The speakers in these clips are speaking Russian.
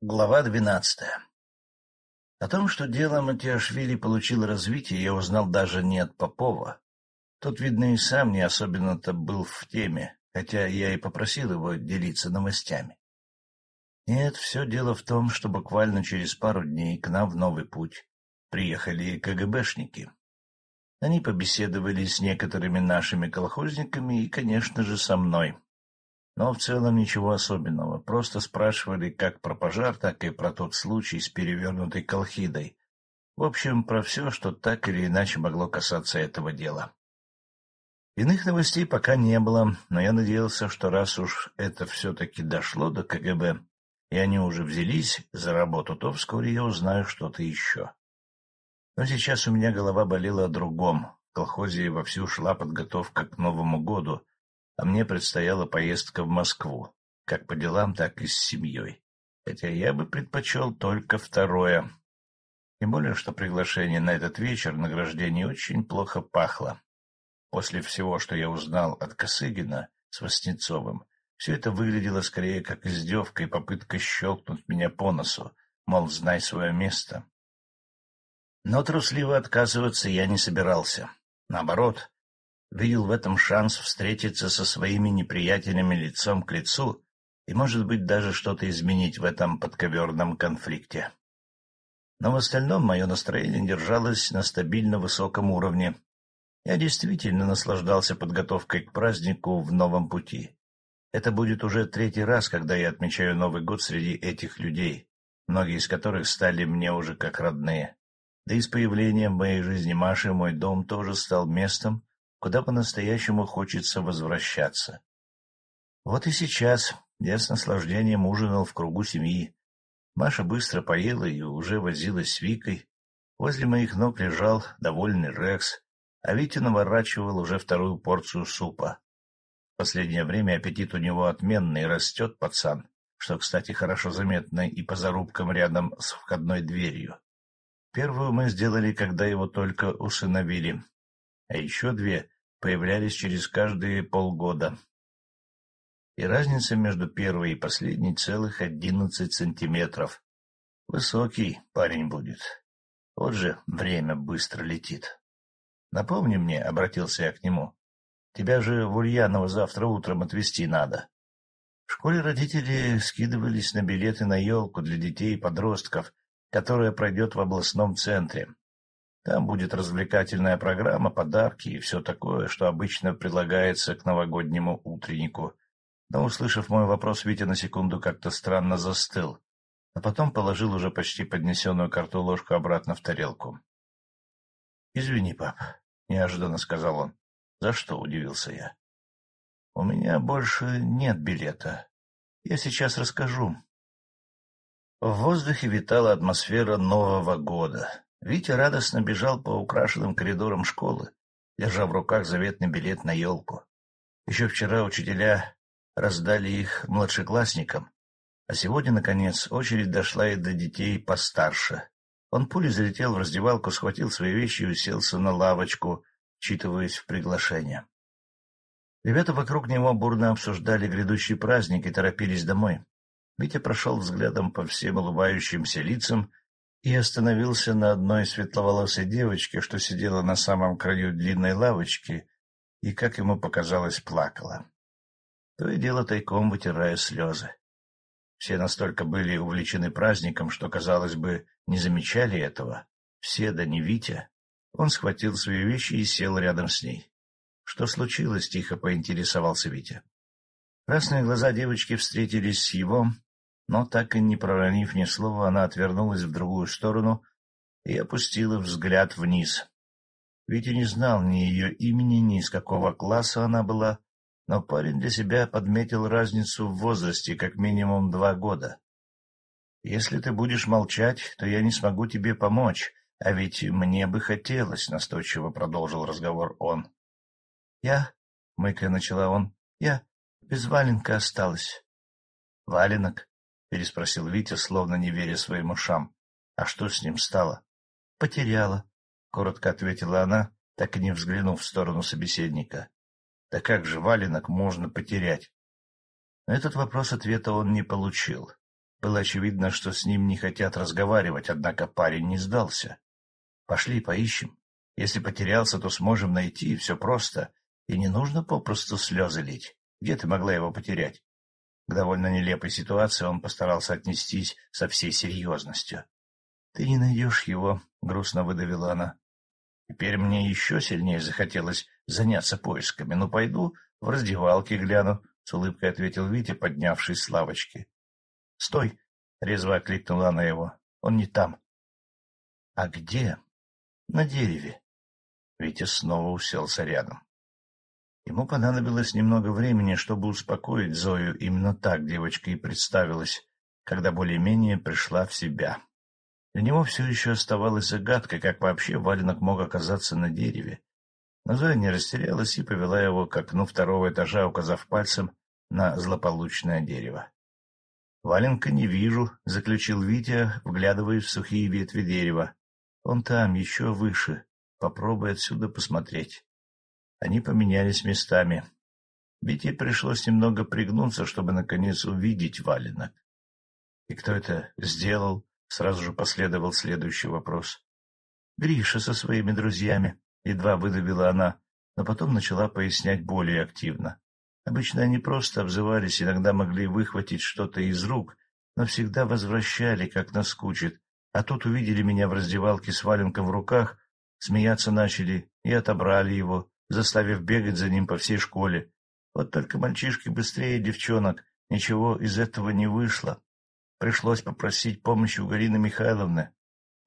Глава двенадцатая О том, что дело Матиашвили получило развитие, я узнал даже не от Попова. Тот, видно, и сам не особенно-то был в теме, хотя я и попросил его делиться новостями. Нет, все дело в том, что буквально через пару дней к нам в новый путь приехали КГБшники. Они побеседовали с некоторыми нашими колхозниками и, конечно же, со мной. Но в целом ничего особенного. Просто спрашивали как про пожар, так и про тот случай с перевернутой колхидой. В общем, про все, что так или иначе могло касаться этого дела. Иных новостей пока не было, но я надеялся, что раз уж это все-таки дошло до КГБ, и они уже взялись за работу, то вскоре я узнаю что-то еще. Но сейчас у меня голова болела о другом. В колхозе вовсю шла подготовка к Новому году, а мне предстояла поездка в Москву, как по делам, так и с семьей. Хотя я бы предпочел только второе. Тем более, что приглашение на этот вечер награждение очень плохо пахло. После всего, что я узнал от Косыгина с Васнецовым, все это выглядело скорее как издевка и попытка щелкнуть меня по носу, мол, знай свое место. Но трусливо отказываться я не собирался. Наоборот, видел в этом шанс встретиться со своими неприятелями лицом к лицу и, может быть, даже что-то изменить в этом подковерном конфликте. Но в остальном мое настроение держалось на стабильно высоком уровне. Я действительно наслаждался подготовкой к празднику в новом пути. Это будет уже третий раз, когда я отмечаю Новый год среди этих людей, многие из которых стали мне уже как родные. Да и с появлением в моей жизни Маши мой дом тоже стал местом, куда по-настоящему хочется возвращаться. Вот и сейчас я с наслаждением ужинал в кругу семьи. Маша быстро поела и уже возилась с Викой. Возле моих ног лежал довольный Рекс, а Витя наворачивал уже вторую порцию супа. В последнее время аппетит у него отменный, растет пацан, что, кстати, хорошо заметно и по зарубкам рядом с входной дверью. Первую мы сделали, когда его только усыновили, а еще две появлялись через каждые полгода. И разница между первой и последней целых одиннадцать сантиметров. Высокий парень будет. Вот же время быстро летит. Напомни мне, — обратился я к нему, — тебя же в Ульяново завтра утром отвезти надо. В школе родители скидывались на билеты на елку для детей и подростков, которая пройдет в областном центре. Там будет развлекательная программа, подарки и все такое, что обычно предлагается к новогоднему утреннику. Но, услышав мой вопрос, Витя на секунду как-то странно застыл, а потом положил уже почти поднесенную карту ложку обратно в тарелку. — Извини, пап, — неожиданно сказал он. — За что? — удивился я. — У меня больше нет билета. Я сейчас расскажу. В воздухе витала атмосфера Нового года. Витя радостно бежал по украшенным коридорам школы, держа в руках заветный билет на елку. Еще вчера учителя раздали их младшеклассникам, а сегодня, наконец, очередь дошла и до детей постарше. Он пулей залетел в раздевалку, схватил свои вещи и уселся на лавочку, читываясь в приглашение. Ребята вокруг него бурно обсуждали грядущий праздник и торопились домой. Витя прошел взглядом по всем улыбающимся лицам и остановился на одной светловолосой девочке, что сидела на самом краю длинной лавочки и, как ему показалось, плакала. То и дело тайком вытирая слезы. Все настолько были увлечены праздником, что, казалось бы, не замечали этого. Все, да не Витя. Он схватил свои вещи и сел рядом с ней. — Что случилось? — тихо поинтересовался Витя. Красные глаза девочки встретились с его, но, так и не проронив ни слова, она отвернулась в другую сторону и опустила взгляд вниз. Витя не знал ни ее имени, ни из какого класса она была, но парень для себя подметил разницу в возрасте как минимум два года. «Если ты будешь молчать, то я не смогу тебе помочь, а ведь мне бы хотелось», — настойчиво продолжил разговор он. «Я...» — мыкая начала он. «Я без валенка осталась». «Валенок? — переспросил Витя, словно не веря своим ушам. — А что с ним стало? — Потеряла, — коротко ответила она, так и не взглянув в сторону собеседника. — Да как же валенок можно потерять? На этот вопрос ответа он не получил. Было очевидно, что с ним не хотят разговаривать, однако парень не сдался. — Пошли, поищем. Если потерялся, то сможем найти, все просто. И не нужно попросту слезы лить. Где ты могла его потерять? К довольно нелепой ситуации он постарался отнестись со всей серьезностью. — Ты не найдешь его, — грустно выдавила она. Теперь мне еще сильнее захотелось заняться поисками. Ну, пойду в раздевалке гляну, — с улыбкой ответил Витя, поднявшись с лавочки. — Стой! — резво окликнула она его. — Он не там. — А где? — На дереве. Витя снова уселся рядом. Ему понадобилось немного времени, чтобы успокоить Зою. Именно так девочка и представилась, когда более-менее пришла в себя. Для него все еще оставалась загадкой, как вообще валенок мог оказаться на дереве. Но Зоя не растерялась и повела его к окну второго этажа, указав пальцем на злополучное дерево. — Валенка не вижу, — заключил Витя, вглядываясь в сухие ветви дерева. — Он там, еще выше. Попробуй отсюда посмотреть. Они поменялись местами. Вите пришлось немного пригнуться, чтобы, наконец, увидеть валенок. — И кто это сделал? — сразу же последовал следующий вопрос. — Гриша со своими друзьями, — едва выдавила она, но потом начала пояснять более активно. Обычно они просто обзывались, иногда могли выхватить что-то из рук, но всегда возвращали, как наскучит. А тут увидели меня в раздевалке с валенком в руках, смеяться начали и отобрали его, заставив бегать за ним по всей школе. Вот только мальчишки быстрее девчонок, ничего из этого не вышло. Пришлось попросить помощи у Галины Михайловны,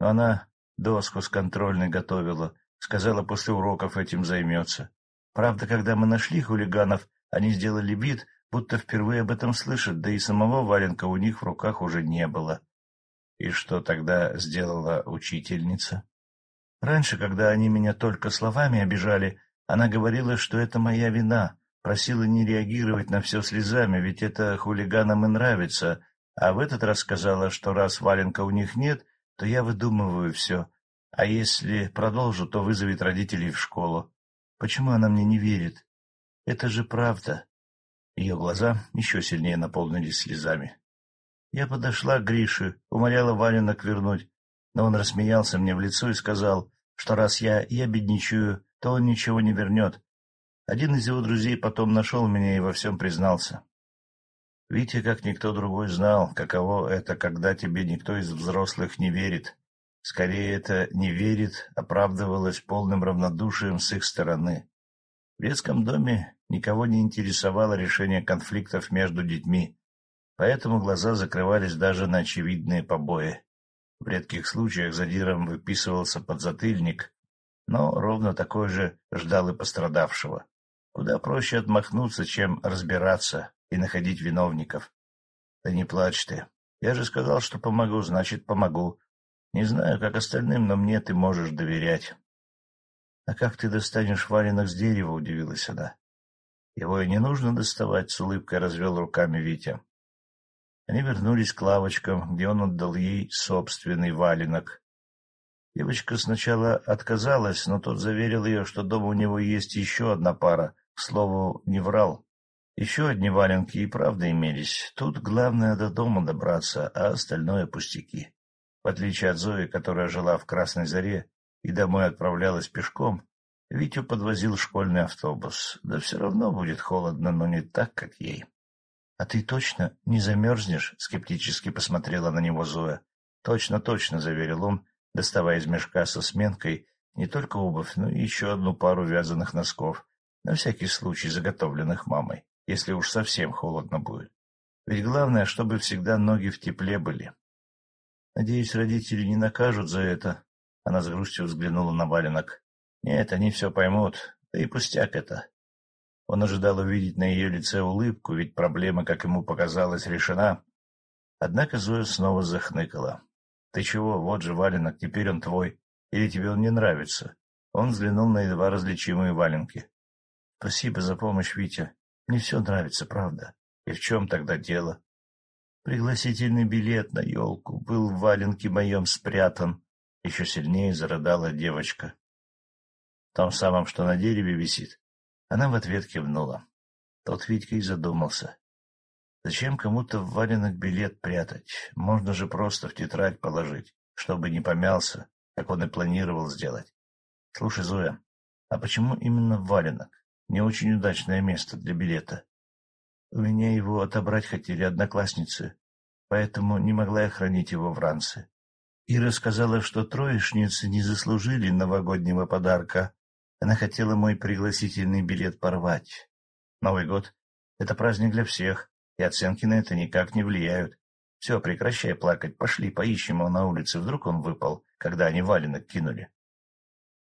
но она доску с контрольной готовила, сказала, после уроков этим займется. Правда, когда мы нашли хулиганов, они сделали вид, будто впервые об этом слышат, да и самого валенка у них в руках уже не было. И что тогда сделала учительница? Раньше, когда они меня только словами обижали, она говорила, что это моя вина, просила не реагировать на все слезами, ведь это хулиганам и нравится, а в этот раз сказала, что раз валенка у них нет, то я выдумываю все, а если продолжу, то вызовет родителей в школу. Почему она мне не верит? Это же правда. Ее глаза еще сильнее наполнились слезами. Я подошла к Грише, умоляла валенок вернуть, но он рассмеялся мне в лицо и сказал, что раз я ябедничаю, то он ничего не вернет. Один из его друзей потом нашел меня и во всем признался. Витя, как никто другой, знал, каково это, когда тебе никто из взрослых не верит. Скорее, это «не верит» оправдывалось полным равнодушием с их стороны. В детском доме никого не интересовало решение конфликтов между детьми, поэтому глаза закрывались даже на очевидные побои. В редких случаях задиром выписывался подзатыльник, но ровно такой же ждал и пострадавшего. Куда проще отмахнуться, чем разбираться и находить виновников. Да не плачь ты. Я же сказал, что помогу, значит, помогу. Не знаю, как остальным, но мне ты можешь доверять. — А как ты достанешь валенок с дерева? — удивилась она. — Его и не нужно доставать, — с улыбкой развел руками Витя. Они вернулись к лавочкам, где он отдал ей собственный валенок. Девочка сначала отказалась, но тот заверил ее, что дома у него есть еще одна пара, к слову, не врал. Еще одни валенки и правда имелись. Тут главное до дома добраться, а остальное — пустяки. В отличие от Зои, которая жила в Красной Заре и домой отправлялась пешком, Витю подвозил школьный автобус. Да все равно будет холодно, но не так, как ей. — А ты точно не замерзнешь? — скептически посмотрела на него Зоя. — Точно, точно, — заверил он, доставая из мешка со сменкой не только обувь, но и еще одну пару вязаных носков, на всякий случай заготовленных мамой если уж совсем холодно будет. Ведь главное, чтобы всегда ноги в тепле были. Надеюсь, родители не накажут за это. Она с грустью взглянула на валенок. Нет, они все поймут, да и пустяк это. Он ожидал увидеть на ее лице улыбку, ведь проблема, как ему показалось, решена. Однако Зоя снова захныкала. — Ты чего, вот же валенок, теперь он твой. Или тебе он не нравится? Он взглянул на едва различимые валенки. — Спасибо за помощь, Витя. Мне все нравится, правда. И в чем тогда дело? Пригласительный билет на елку был в валенке моем спрятан. Еще сильнее зарыдала девочка. Том самом, что на дереве висит. Она в ответ кивнула. Тот Витька и задумался. Зачем кому-то в валенок билет прятать? Можно же просто в тетрадь положить, чтобы не помялся, как он и планировал сделать. Слушай, Зоя, а почему именно в валенок? Не очень удачное место для билета. У меня его отобрать хотели одноклассницы, поэтому не могла я хранить его в ранце. Ира сказала, что троечницы не заслужили новогоднего подарка. Она хотела мой пригласительный билет порвать. Новый год — это праздник для всех, и оценки на это никак не влияют. Все, прекращай плакать, пошли, поищем его на улице, вдруг он выпал, когда они валенок кинули.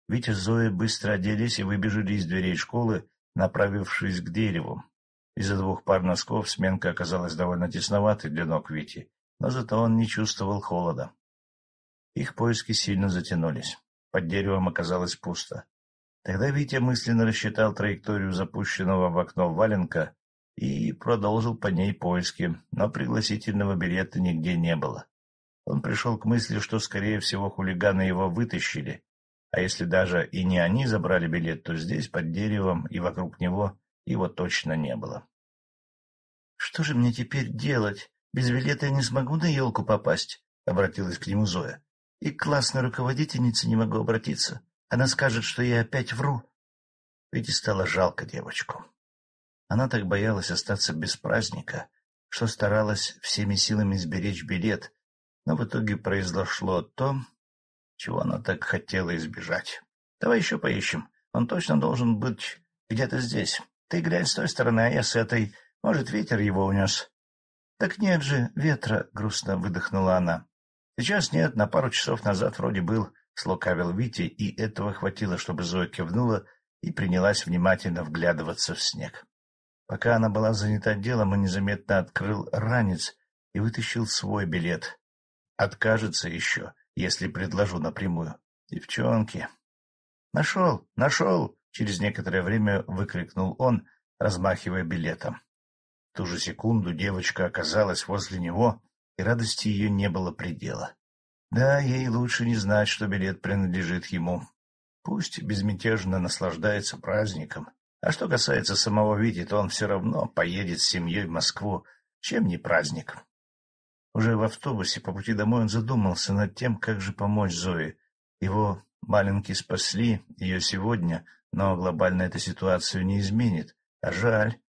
Витя с Зоей быстро оделись и выбежали из дверей школы, направившись к дереву. Из-за двух пар носков сменка оказалась довольно тесноватой для ног Вити, но зато он не чувствовал холода. Их поиски сильно затянулись. Под деревом оказалось пусто. Тогда Витя мысленно рассчитал траекторию запущенного в окно валенка и продолжил по ней поиски, но пригласительного билета нигде не было. Он пришел к мысли, что, скорее всего, хулиганы его вытащили, а если даже и не они забрали билет, то здесь, под деревом и вокруг него, его точно не было. — Что же мне теперь делать? Без билета я не смогу на елку попасть, — обратилась к нему Зоя. — И к классной руководительнице не могу обратиться. Она скажет, что я опять вру. Ведь и стало жалко девочку. Она так боялась остаться без праздника, что старалась всеми силами сберечь билет, но в итоге произошло то, чего она так хотела избежать. Давай еще поищем. Он точно должен быть где-то здесь. Ты глянь с той стороны, а я с этой. Может, ветер его унес. — Так нет же, ветра, — грустно выдохнула она. — Сейчас нет, на пару часов назад вроде был, — слукавил Витя, и этого хватило, чтобы Зоя кивнула и принялась внимательно вглядываться в снег. Пока она была занята делом, он незаметно открыл ранец и вытащил свой билет. Откажется еще, если предложу напрямую. Девчонки. Нашел, нашел! Через некоторое время выкрикнул он, размахивая билетом. В ту же секунду девочка оказалась возле него, и радости ее не было предела. Да, ей лучше не знать, что билет принадлежит ему. Пусть безмятежно наслаждается праздником, а что касается самого Вити, то он все равно поедет с семьей в Москву, чем не праздник. Уже в автобусе по пути домой он задумался над тем, как же помочь Зое. Его маленькие спасли ее сегодня, но глобально эта ситуацию не изменит. А жаль.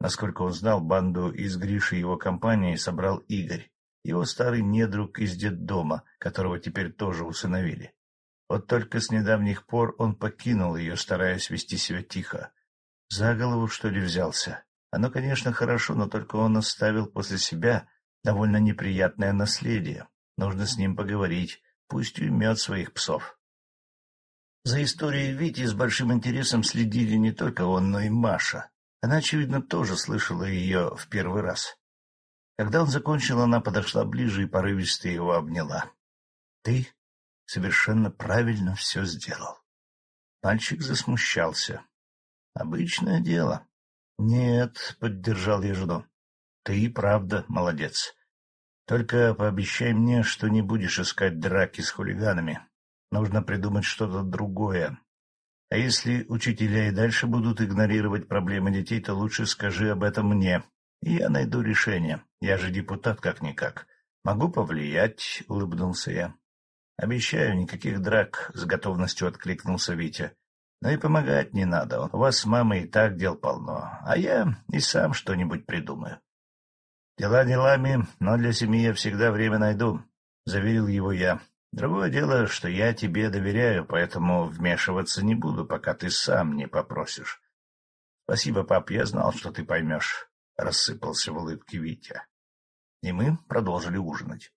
Насколько он знал, банду из Гриши его компании собрал Игорь, его старый недруг из детдома, которого теперь тоже усыновили. Вот только с недавних пор он покинул ее, стараясь вести себя тихо. За голову, что ли, взялся? Оно, конечно, хорошо, но только он оставил после себя довольно неприятное наследие. Нужно с ним поговорить, пусть уймет своих псов. За историей Вити с большим интересом следили не только он, но и Маша. Она, очевидно, тоже слышала ее в первый раз. Когда он закончил, она подошла ближе и порывисто его обняла. — Ты совершенно правильно все сделал. Мальчик засмущался. — Обычное дело. — Нет, — поддержал я жену. — Ты и правда молодец. Только пообещай мне, что не будешь искать драки с хулиганами. Нужно придумать что-то другое. А если учителя и дальше будут игнорировать проблемы детей, то лучше скажи об этом мне, и я найду решение. Я же депутат как-никак. Могу повлиять, — улыбнулся я. Обещаю, никаких драк, — с готовностью откликнулся Витя. Но и помогать не надо, у вас с мамой и так дел полно, а я и сам что-нибудь придумаю. Дела делами, но для семьи я всегда время найду, — заверил его я. Другое дело, что я тебе доверяю, поэтому вмешиваться не буду, пока ты сам не попросишь. Спасибо, пап, я знал, что ты поймешь, — рассыпался в улыбке Витя. И мы продолжили ужинать.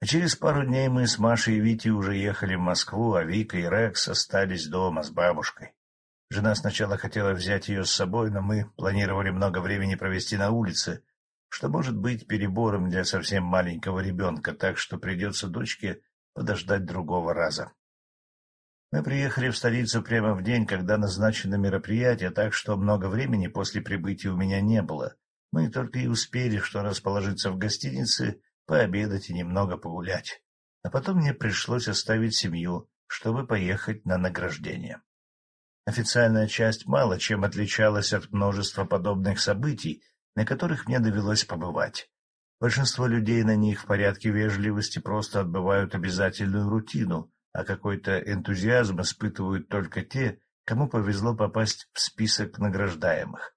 А через пару дней мы с Машей и Витей уже ехали в Москву, а Вика и Рекс остались дома с бабушкой. Жена сначала хотела взять ее с собой, но мы планировали много времени провести на улице, что может быть перебором для совсем маленького ребенка, так что придется дочке подождать другого раза. Мы приехали в столицу прямо в день, когда назначено мероприятие, так что много времени после прибытия у меня не было. Мы только и успели, что расположиться в гостинице пообедать и немного погулять. А потом мне пришлось оставить семью, чтобы поехать на награждение. Официальная часть мало чем отличалась от множества подобных событий, на которых мне довелось побывать. Большинство людей на них в порядке вежливости просто отбывают обязательную рутину, а какой-то энтузиазм испытывают только те, кому повезло попасть в список награждаемых.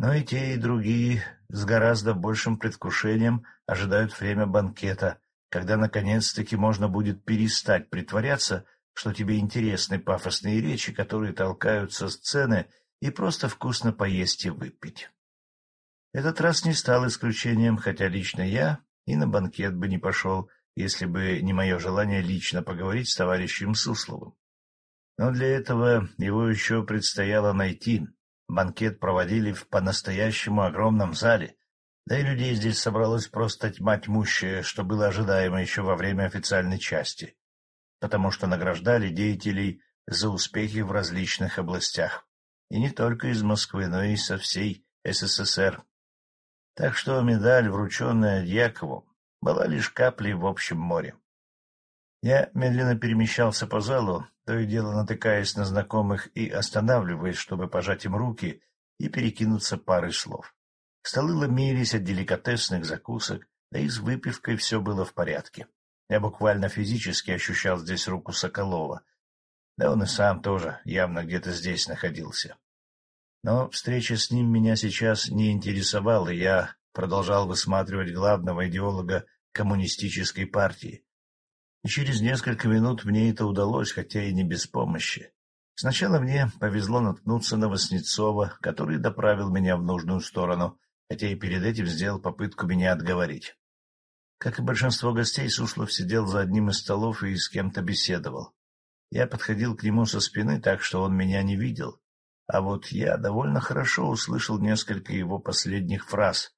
Но и те, и другие с гораздо большим предвкушением ожидают время банкета, когда наконец-таки можно будет перестать притворяться, что тебе интересны пафосные речи, которые толкают со сцены, и просто вкусно поесть и выпить. Этот раз не стал исключением, хотя лично я и на банкет бы не пошел, если бы не мое желание лично поговорить с товарищем Сусловым. Но для этого его еще предстояло найти. Банкет проводили в по-настоящему огромном зале, да и людей здесь собралось просто тьма тьмущая, что было ожидаемо еще во время официальной части, потому что награждали деятелей за успехи в различных областях, и не только из Москвы, но и со всей СССР. Так что медаль, врученная Дьякову, была лишь каплей в общем море. Я медленно перемещался по залу, то и дело натыкаясь на знакомых и останавливаясь, чтобы пожать им руки и перекинуться парой слов. Столы ломились от деликатесных закусок, да и с выпивкой все было в порядке. Я буквально физически ощущал здесь руку Соколова. Да он и сам тоже явно где-то здесь находился. Но встреча с ним меня сейчас не интересовала, и я продолжал высматривать главного идеолога коммунистической партии. И через несколько минут мне это удалось, хотя и не без помощи. Сначала мне повезло наткнуться на Васнецова, который доправил меня в нужную сторону, хотя и перед этим сделал попытку меня отговорить. Как и большинство гостей, Суслов сидел за одним из столов и с кем-то беседовал. Я подходил к нему со спины так, что он меня не видел, а вот я довольно хорошо услышал несколько его последних фраз,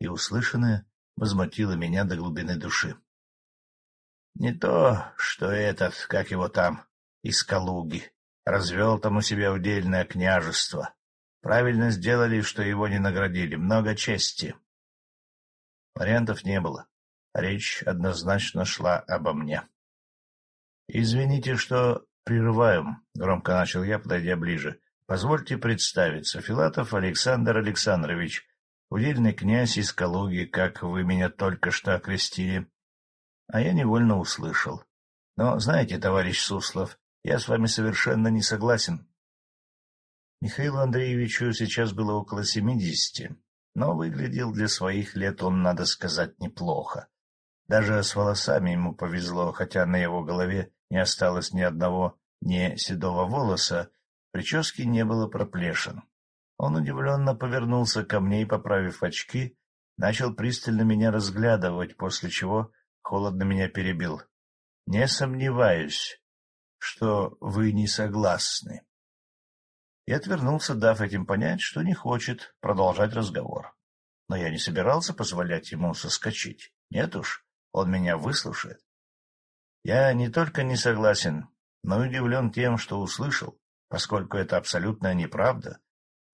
и услышанное возмутило меня до глубины души. Не то, что этот, как его там, из Калуги, развел там у себя удельное княжество. Правильно сделали, что его не наградили. Много чести. Вариантов не было. Речь однозначно шла обо мне. — Извините, что прерываем, — громко начал я, подойдя ближе. Позвольте представиться, Филатов Александр Александрович, удельный князь из Калуги, как вы меня только что окрестили. А я невольно услышал. Но, знаете, товарищ Суслов, я с вами совершенно не согласен. Михаилу Андреевичу сейчас было около семидесяти, но выглядел для своих лет он, надо сказать, неплохо. Даже с волосами ему повезло, хотя на его голове не осталось ни одного ни седого волоса, Прически не было проплешин. Он удивленно повернулся ко мне и, поправив очки, начал пристально меня разглядывать, после чего холодно меня перебил. — Не сомневаюсь, что вы не согласны. И отвернулся, дав этим понять, что не хочет продолжать разговор. Но я не собирался позволять ему соскочить. Нет уж, он меня выслушает. Я не только не согласен, но удивлен тем, что услышал. Поскольку это абсолютная неправда,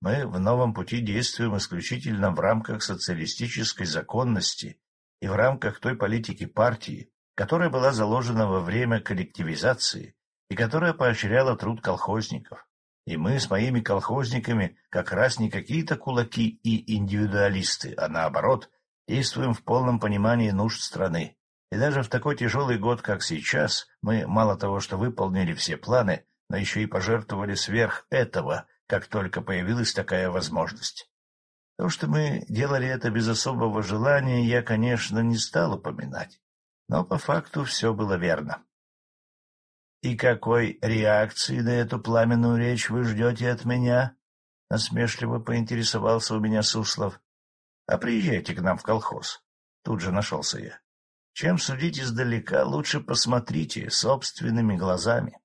мы в новом пути действуем исключительно в рамках социалистической законности и в рамках той политики партии, которая была заложена во время коллективизации и которая поощряла труд колхозников. И мы с моими колхозниками как раз не какие-то кулаки и индивидуалисты, а наоборот, действуем в полном понимании нужд страны. И даже в такой тяжелый год, как сейчас, мы мало того, что выполнили все планы, но еще и пожертвовали сверх этого, как только появилась такая возможность. То, что мы делали это без особого желания, я, конечно, не стал упоминать, но по факту все было верно. — И какой реакции на эту пламенную речь вы ждете от меня? — насмешливо поинтересовался у меня Суслов. — А приезжайте к нам в колхоз. Тут же нашелся я. Чем судить издалека, лучше посмотрите собственными глазами.